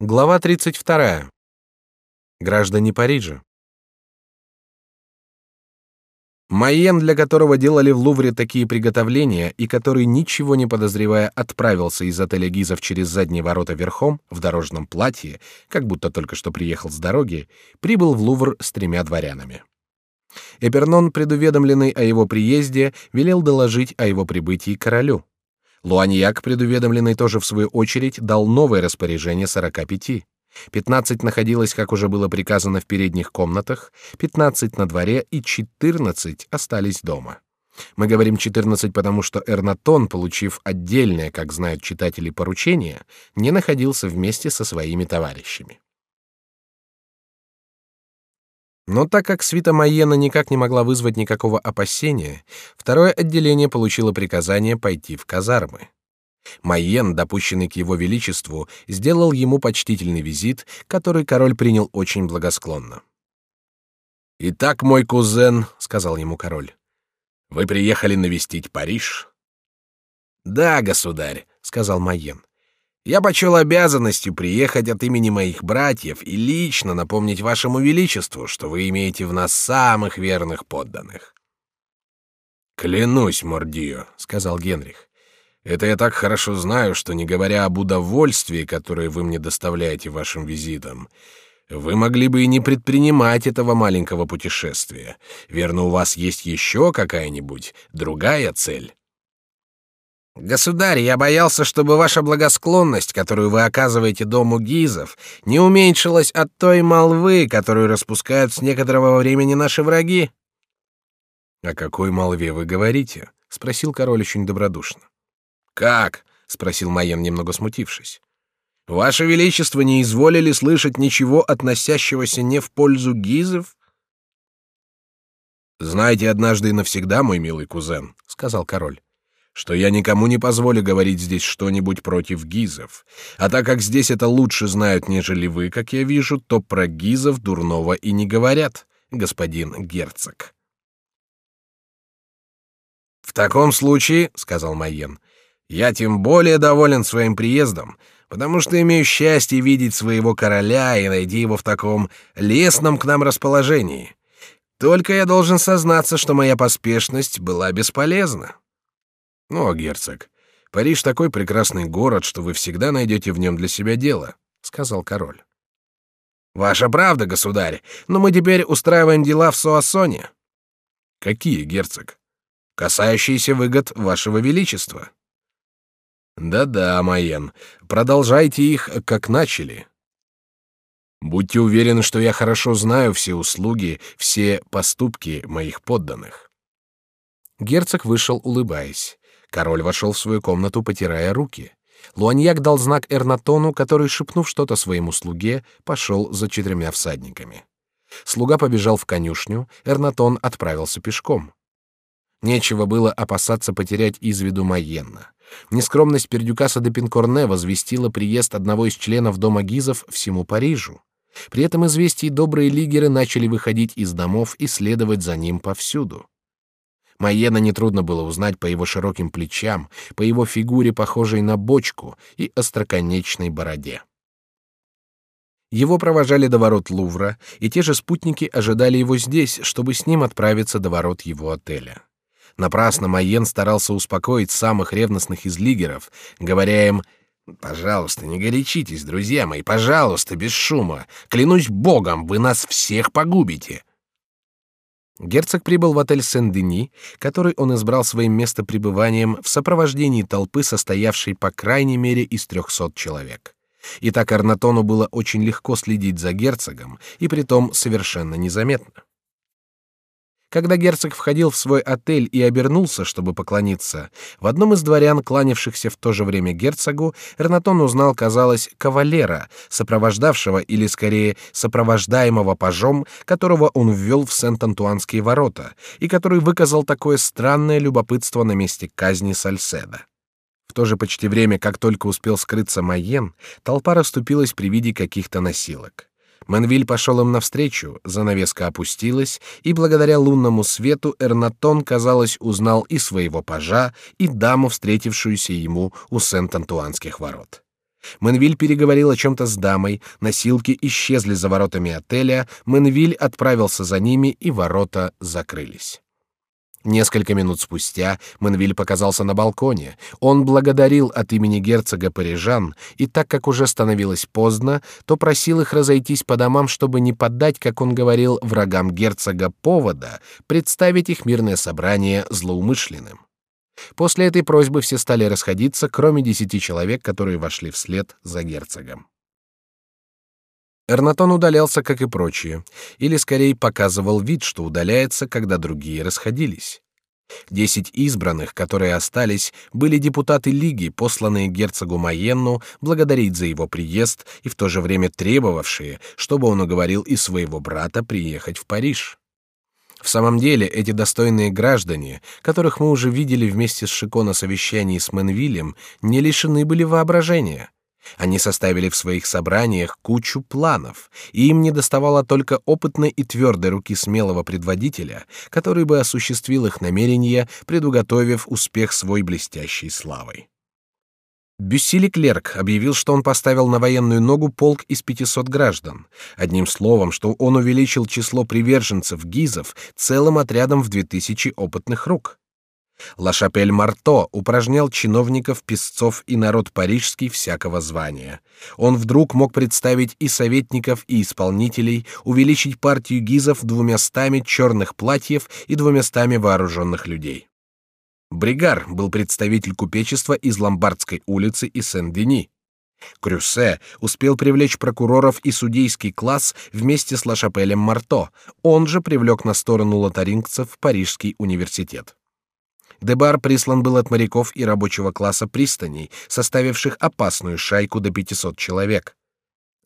Глава 32. Граждане Парижа. Майен, для которого делали в Лувре такие приготовления и который, ничего не подозревая, отправился из отеля Гизов через задние ворота верхом, в дорожном платье, как будто только что приехал с дороги, прибыл в Лувр с тремя дворянами. Эпернон, предуведомленный о его приезде, велел доложить о его прибытии королю. Луаньяк, предуведомленный тоже в свою очередь, дал новое распоряжение сорока пяти. Пятнадцать находилось, как уже было приказано, в передних комнатах, пятнадцать на дворе и четырнадцать остались дома. Мы говорим четырнадцать, потому что Эрнатон, получив отдельное, как знают читатели, поручение, не находился вместе со своими товарищами. Но так как свита Майена никак не могла вызвать никакого опасения, второе отделение получило приказание пойти в казармы. Майен, допущенный к его величеству, сделал ему почтительный визит, который король принял очень благосклонно. «Итак, мой кузен», — сказал ему король, — «вы приехали навестить Париж?» «Да, государь», — сказал Майен. Я почел обязанностью приехать от имени моих братьев и лично напомнить вашему величеству, что вы имеете в нас самых верных подданных. Клянусь, Мордио, сказал Генрих. Это я так хорошо знаю, что не говоря об удовольствии, которое вы мне доставляете вашим визитом, вы могли бы и не предпринимать этого маленького путешествия. Верно, у вас есть еще какая-нибудь другая цель? Государь, я боялся, чтобы ваша благосклонность, которую вы оказываете дому Гизов, не уменьшилась от той молвы, которую распускают с некоторого времени наши враги. О какой молве вы говорите? спросил король очень добродушно. Как? спросил Майен, немного смутившись. Ваше величество не изволили слышать ничего относящегося не в пользу Гизов? Знаете однажды и навсегда, мой милый кузен, сказал король что я никому не позволю говорить здесь что-нибудь против гизов. А так как здесь это лучше знают, нежели вы, как я вижу, то про гизов дурного и не говорят, господин герцог. В таком случае, сказал Майен, я тем более доволен своим приездом, потому что имею счастье видеть своего короля и найти его в таком лесном к нам расположении. Только я должен сознаться, что моя поспешность была бесполезна. Ну, герцог, Париж такой прекрасный город, что вы всегда найдете в нем для себя дело, сказал король. Ваша правда, государь, но мы теперь устраиваем дела в Суассоне. Какие, герцог? Касающиеся выгод вашего величества. Да-да, Майен, продолжайте их, как начали. Будьте уверены, что я хорошо знаю все услуги, все поступки моих подданных. Герцог вышел, улыбаясь. Король вошел в свою комнату, потирая руки. Луаньяк дал знак Эрнатону, который, шепнув что-то своему слуге, пошел за четырьмя всадниками. Слуга побежал в конюшню, Эрнатон отправился пешком. Нечего было опасаться потерять из виду Майенна. Нескромность Пердюкаса де Пинкорне возвестила приезд одного из членов дома Гизов всему Парижу. При этом известии добрые лигеры начали выходить из домов и следовать за ним повсюду. Майена нетрудно было узнать по его широким плечам, по его фигуре, похожей на бочку, и остроконечной бороде. Его провожали до ворот Лувра, и те же спутники ожидали его здесь, чтобы с ним отправиться до ворот его отеля. Напрасно Майен старался успокоить самых ревностных из лигеров, говоря им «Пожалуйста, не горячитесь, друзья мои, пожалуйста, без шума. Клянусь богом, вы нас всех погубите. Герцог прибыл в отель Сен-Дени, который он избрал своим местопребыванием в сопровождении толпы, состоявшей по крайней мере из трехсот человек. И так Арнатону было очень легко следить за герцогом, и притом совершенно незаметно. Когда герцог входил в свой отель и обернулся, чтобы поклониться, в одном из дворян, кланявшихся в то же время герцогу, Эрнатон узнал, казалось, кавалера, сопровождавшего или скорее сопровождаемого пажом, которого он ввел в Сент-Антуанские ворота и который выказал такое странное любопытство на месте казни Сальседа. В то же почти время, как только успел скрыться Майен, толпа расступилась при виде каких-то носилок. Манвиль пошел им навстречу, занавеска опустилась, и благодаря лунному свету Эрнатон, казалось, узнал и своего пажа, и даму, встретившуюся ему у Сент-Антуанских ворот. Менвиль переговорил о чем-то с дамой, носилки исчезли за воротами отеля, Менвиль отправился за ними, и ворота закрылись. Несколько минут спустя Менвиль показался на балконе. Он благодарил от имени герцога парижан, и так как уже становилось поздно, то просил их разойтись по домам, чтобы не поддать, как он говорил, врагам герцога повода представить их мирное собрание злоумышленным. После этой просьбы все стали расходиться, кроме десяти человек, которые вошли вслед за герцогом. Эрнатон удалялся, как и прочие, или скорее показывал вид, что удаляется, когда другие расходились. Десять избранных, которые остались, были депутаты лиги, посланные герцогу Майенну благодарить за его приезд и в то же время требовавшие, чтобы он уговорил и своего брата приехать в Париж. В самом деле, эти достойные граждане, которых мы уже видели вместе с Шико на совещании с Менвилем, не лишены были воображения. Они составили в своих собраниях кучу планов, и им не доставало только опытной и твердой руки смелого предводителя, который бы осуществил их намерения, предуготовив успех свой блестящей славой. Бюссили Клерк объявил, что он поставил на военную ногу полк из 500 граждан. Одним словом, что он увеличил число приверженцев гизов целым отрядом в 2000 опытных рук. Лашапель Марто упражнял чиновников, писцов и народ парижский всякого звания. Он вдруг мог представить и советников, и исполнителей, увеличить партию гизов двумястами черных платьев и двумястами вооруженных людей. Бригар был представитель купечества из Ломбардской улицы и Сен-Дени. Крюсе успел привлечь прокуроров и судейский класс вместе с Лашапелем Марто, он же привлек на сторону лотарингцев Парижский университет. Дебар прислан был от моряков и рабочего класса пристаней, составивших опасную шайку до 500 человек.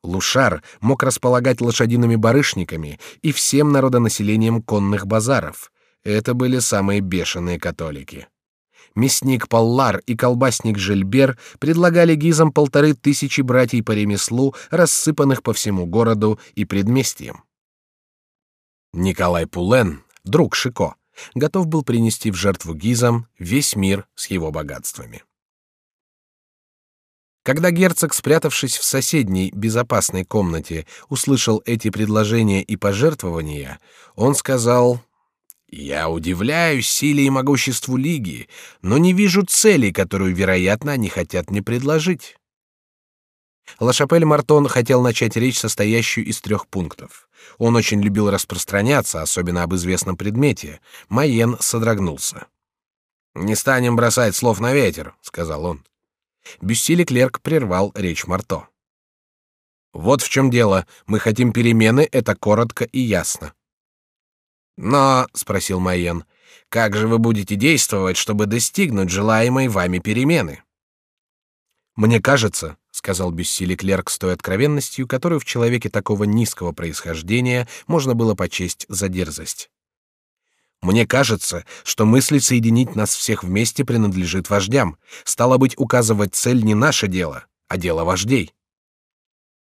Лушар мог располагать лошадиными барышниками и всем народонаселением конных базаров. Это были самые бешеные католики мясник Паллар и колбасник Жильбер предлагали гизам полторы тысячи братьев по ремеслу, рассыпанных по всему городу и предместьям. Николай Пулен, друг Шико, готов был принести в жертву гизам весь мир с его богатствами. Когда герцог, спрятавшись в соседней безопасной комнате, услышал эти предложения и пожертвования, он сказал я удивляюсь силе и могуществу лиги, но не вижу цели, которую, вероятно, они хотят мне предложить. Лашапель Мартон хотел начать речь, состоящую из трех пунктов. Он очень любил распространяться, особенно об известном предмете. Майен содрогнулся. «Не станем бросать слов на ветер», — сказал он. Бюссили Клерк прервал речь Марто. «Вот в чем дело. Мы хотим перемены, это коротко и ясно. Но, спросил Майен, как же вы будете действовать, чтобы достигнуть желаемой вами перемены? Мне кажется, сказал Бюссили Клерк с той откровенностью, которую в человеке такого низкого происхождения можно было почесть за дерзость. Мне кажется, что мысль соединить нас всех вместе принадлежит вождям. Стало быть, указывать цель не наше дело, а дело вождей.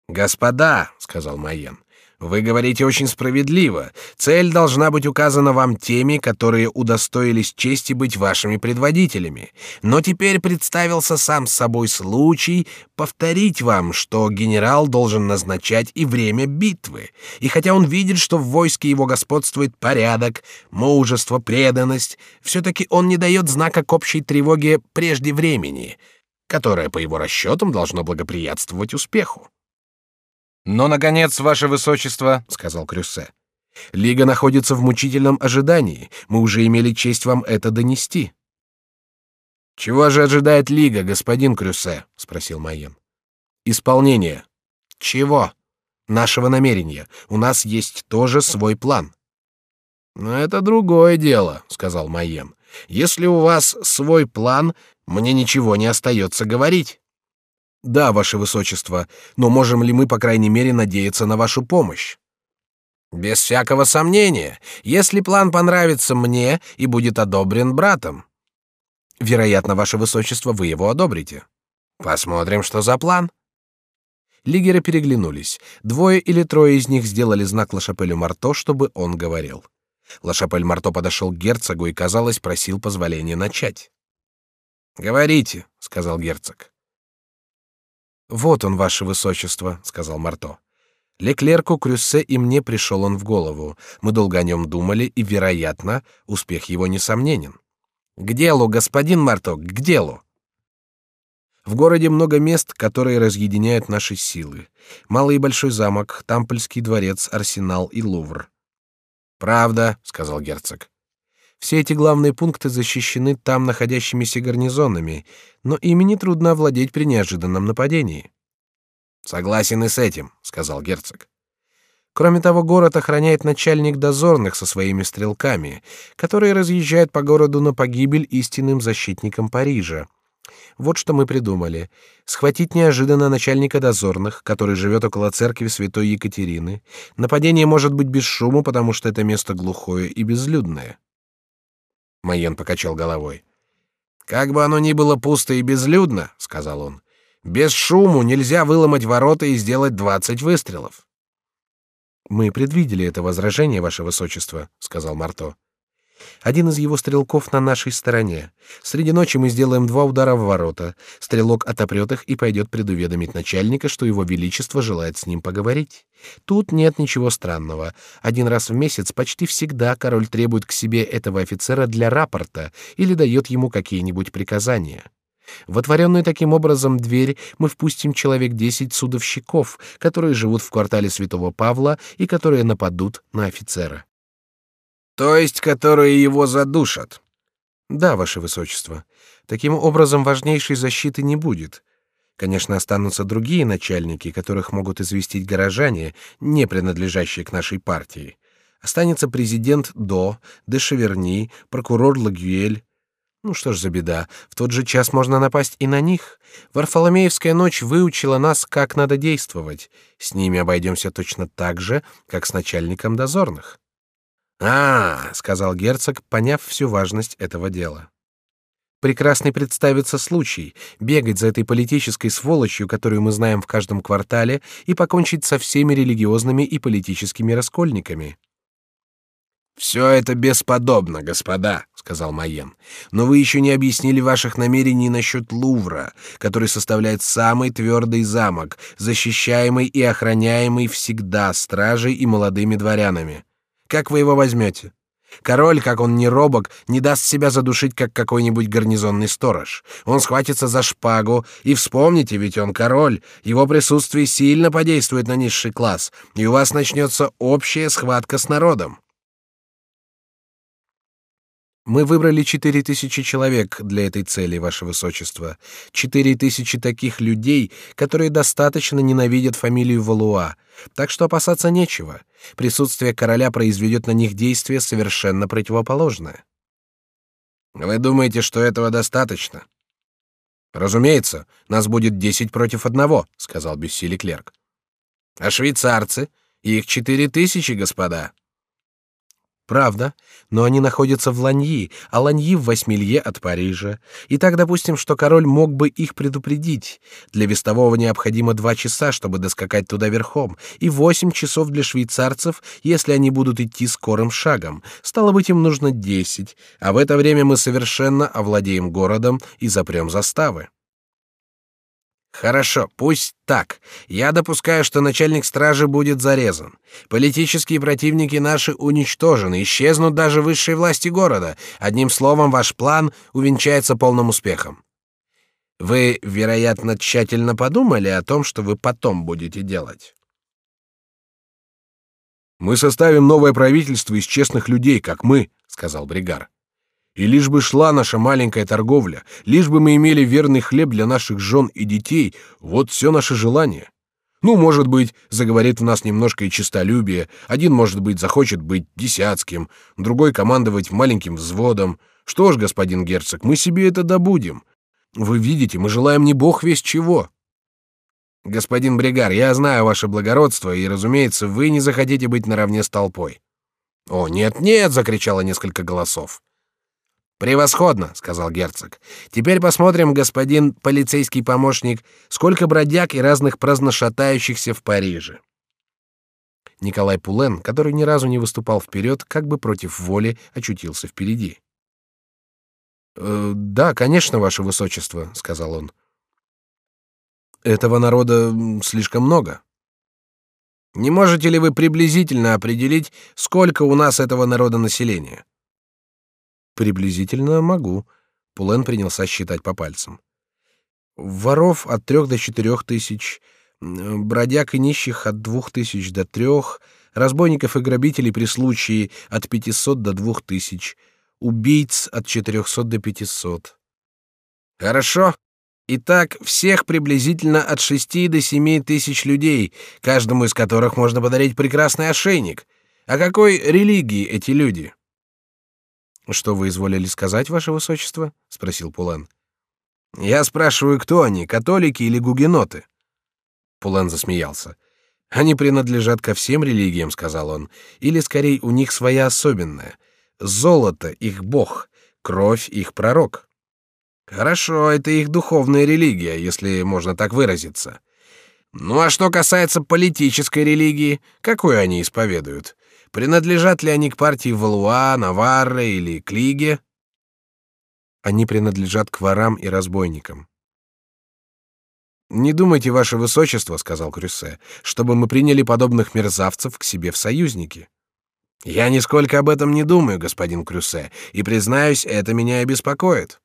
Господа, сказал Майен, вы говорите очень справедливо. Цель должна быть указана вам теми, которые удостоились чести быть вашими предводителями. Но теперь представился сам собой случай повторить вам, что генерал должен назначать и время битвы. И хотя он видит, что в войске его господствует порядок, мужество, преданность, все-таки он не дает знака к общей тревоге прежде времени, которое, по его расчетам, должно благоприятствовать успеху. Но, наконец, ваше высочество, сказал Крюссе, лига находится в мучительном ожидании. Мы уже имели честь вам это донести. Чего же ожидает лига, господин Крюссе? спросил Майен. Исполнение. Чего? Нашего намерения. У нас есть тоже свой план. Но это другое дело, сказал Майен. Если у вас свой план, мне ничего не остается говорить. Да, ваше высочество, но можем ли мы, по крайней мере, надеяться на вашу помощь? Без всякого сомнения, если план понравится мне и будет одобрен братом. Вероятно, ваше высочество, вы его одобрите. Посмотрим, что за план. Лигеры переглянулись. Двое или трое из них сделали знак Лашапелю Марто, чтобы он говорил. Лашапель Марто подошел к герцогу и, казалось, просил позволения начать. «Говорите», — сказал герцог. Вот он, ваше высочество, сказал Марто. Леклерку, Крюссе и мне пришел он в голову. Мы долго о нем думали, и, вероятно, успех его несомненен. К делу, господин Марто, к делу. В городе много мест, которые разъединяют наши силы. Малый и большой замок, Тампольский дворец, Арсенал и Лувр. Правда, сказал герцог. Все эти главные пункты защищены там находящимися гарнизонами, но ими не трудно овладеть при неожиданном нападении. Согласен и с этим, сказал герцог. Кроме того, город охраняет начальник дозорных со своими стрелками, которые разъезжают по городу на погибель истинным защитникам Парижа. Вот что мы придумали: схватить неожиданно начальника дозорных, который живет около церкви Святой Екатерины. Нападение может быть без шума, потому что это место глухое и безлюдное. Майен покачал головой. Как бы оно ни было пусто и безлюдно, сказал он, без шуму нельзя выломать ворота и сделать двадцать выстрелов. Мы предвидели это возражение, ваше высочество, сказал Марто. Один из его стрелков на нашей стороне. Среди ночи мы сделаем два удара в ворота. Стрелок отопрет их и пойдет предуведомить начальника, что его величество желает с ним поговорить. Тут нет ничего странного. Один раз в месяц почти всегда король требует к себе этого офицера для рапорта или дает ему какие-нибудь приказания. В отворенную таким образом дверь мы впустим человек десять судовщиков, которые живут в квартале Святого Павла и которые нападут на офицера. То есть, которые его задушат. Да, ваше высочество. Таким образом важнейшей защиты не будет. Конечно, останутся другие начальники, которых могут известить горожане, не принадлежащие к нашей партии. Останется президент До, де Шеверни, прокурор Лагюэль. Ну что ж за беда, в тот же час можно напасть и на них. Варфоломеевская ночь выучила нас, как надо действовать. С ними обойдемся точно так же, как с начальником дозорных. А, сказал герцог, поняв всю важность этого дела. Прекрасный представится случай бегать за этой политической сволочью, которую мы знаем в каждом квартале, и покончить со всеми религиозными и политическими раскольниками. Все это бесподобно, господа, сказал Майен. Но вы еще не объяснили ваших намерений насчет Лувра, который составляет самый твердый замок, защищаемый и охраняемый всегда стражей и молодыми дворянами. Как вы его возьмете? Король, как он не робок, не даст себя задушить, как какой-нибудь гарнизонный сторож. Он схватится за шпагу, и вспомните, ведь он король, его присутствие сильно подействует на низший класс, и у вас начнется общая схватка с народом. Мы выбрали четыре тысячи человек для этой цели, ваше высочество. Четыре тысячи таких людей, которые достаточно ненавидят фамилию Валуа, так что опасаться нечего. Присутствие короля произведет на них действие совершенно противоположное. Вы думаете, что этого достаточно? Разумеется, нас будет десять против одного, сказал Бюсси Клерк. А швейцарцы? Их четыре тысячи, господа. Правда, но они находятся в Ланьи, а Ланьи в восьмилье от Парижа. И так допустим, что король мог бы их предупредить. Для вестового необходимо два часа, чтобы доскакать туда верхом, и восемь часов для швейцарцев, если они будут идти скорым шагом. Стало быть, им нужно десять, а в это время мы совершенно овладеем городом и запрем заставы. Хорошо, пусть так. Я допускаю, что начальник стражи будет зарезан. Политические противники наши уничтожены, исчезнут даже высшие власти города. Одним словом, ваш план увенчается полным успехом. Вы, вероятно, тщательно подумали о том, что вы потом будете делать. Мы составим новое правительство из честных людей, как мы, сказал Бригар. И лишь бы шла наша маленькая торговля, лишь бы мы имели верный хлеб для наших жен и детей, вот все наше желание. Ну, может быть, заговорит в нас немножко и честолюбие. Один, может быть, захочет быть десятским, другой командовать маленьким взводом. Что ж, господин герцог, мы себе это добудем. Вы видите, мы желаем не бог весь чего. Господин Бригар, я знаю ваше благородство, и, разумеется, вы не захотите быть наравне с толпой. О, нет, нет, закричало несколько голосов. Превосходно, сказал герцог. Теперь посмотрим, господин полицейский помощник, сколько бродяг и разных праздношатающихся в Париже. Николай Пулен, который ни разу не выступал вперед, как бы против воли очутился впереди. «Э, да, конечно, ваше высочество, сказал он. Этого народа слишком много. Не можете ли вы приблизительно определить, сколько у нас этого народа населения? Приблизительно могу. Пулен принялся считать по пальцам. Воров от трех до четырех тысяч, бродяг и нищих от двух тысяч до трех, разбойников и грабителей при случае от пятисот до двух тысяч, убийц от четырехсот до пятисот. Хорошо. Итак, всех приблизительно от шести до семи тысяч людей, каждому из которых можно подарить прекрасный ошейник. О какой религии эти люди? Что вы изволили сказать, ваше высочество? спросил Пулен. Я спрашиваю, кто они, католики или гугеноты? Пулен засмеялся. Они принадлежат ко всем религиям, сказал он, или скорее у них своя особенная. Золото их бог, кровь их пророк. Хорошо, это их духовная религия, если можно так выразиться. Ну а что касается политической религии, какую они исповедуют? Принадлежат ли они к партии Валуа, Наварра или к Лиге? Они принадлежат к ворам и разбойникам. Не думайте, ваше высочество, сказал Крюсе, чтобы мы приняли подобных мерзавцев к себе в союзники. Я нисколько об этом не думаю, господин Крюсе, и признаюсь, это меня и беспокоит.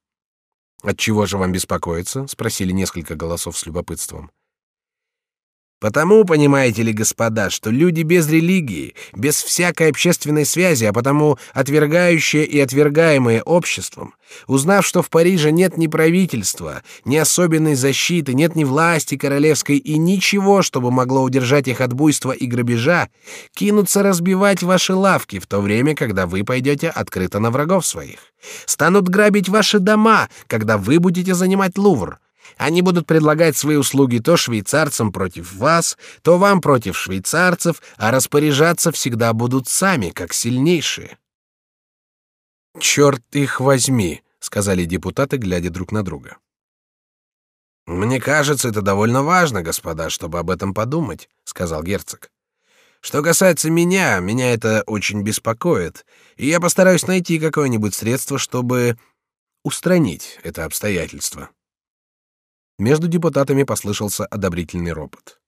От чего же вам беспокоиться? спросили несколько голосов с любопытством. Потому, понимаете ли, господа, что люди без религии, без всякой общественной связи, а потому отвергающие и отвергаемые обществом, узнав, что в Париже нет ни правительства, ни особенной защиты, нет ни власти королевской и ничего, чтобы могло удержать их от буйства и грабежа, кинутся разбивать ваши лавки в то время, когда вы пойдете открыто на врагов своих. Станут грабить ваши дома, когда вы будете занимать Лувр они будут предлагать свои услуги то швейцарцам против вас, то вам против швейцарцев, а распоряжаться всегда будут сами, как сильнейшие. Черт их возьми, сказали депутаты, глядя друг на друга. Мне кажется, это довольно важно, господа, чтобы об этом подумать, сказал герцог. Что касается меня, меня это очень беспокоит, и я постараюсь найти какое-нибудь средство, чтобы устранить это обстоятельство. Между депутатами послышался одобрительный ропот.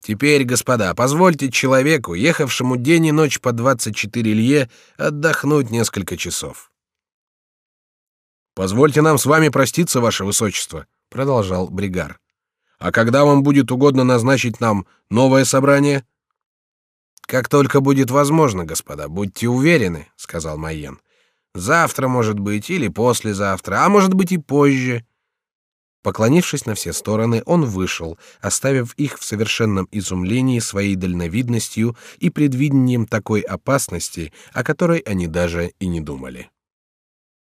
Теперь, господа, позвольте человеку, ехавшему день и ночь по 24 лье, отдохнуть несколько часов. Позвольте нам с вами проститься, ваше высочество, продолжал Бригар. А когда вам будет угодно назначить нам новое собрание? Как только будет возможно, господа, будьте уверены, сказал Майен. Завтра, может быть, или послезавтра, а может быть и позже. Поклонившись на все стороны, он вышел, оставив их в совершенном изумлении своей дальновидностью и предвидением такой опасности, о которой они даже и не думали.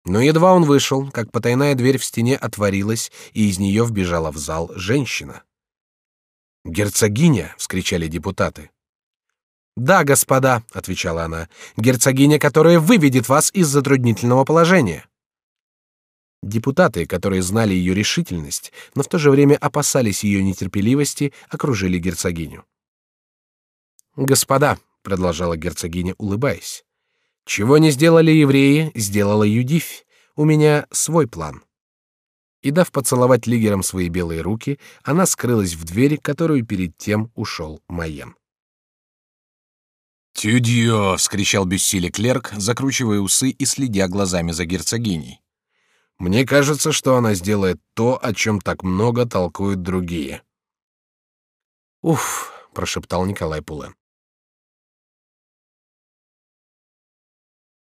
Но едва он вышел, как потайная дверь в стене отворилась, и из нее вбежала в зал женщина. «Герцогиня!» — вскричали депутаты. «Да, господа», — отвечала она, — «герцогиня, которая выведет вас из затруднительного положения». Депутаты, которые знали ее решительность, но в то же время опасались ее нетерпеливости, окружили герцогиню. «Господа», — продолжала герцогиня, улыбаясь, — «чего не сделали евреи, сделала Юдифь. У меня свой план». И дав поцеловать лигерам свои белые руки, она скрылась в двери, которую перед тем ушел Майен. «Тюдьё!» — вскричал бессилие клерк, закручивая усы и следя глазами за герцогиней. Мне кажется, что она сделает то, о чем так много толкуют другие. Уф, прошептал Николай Пулен.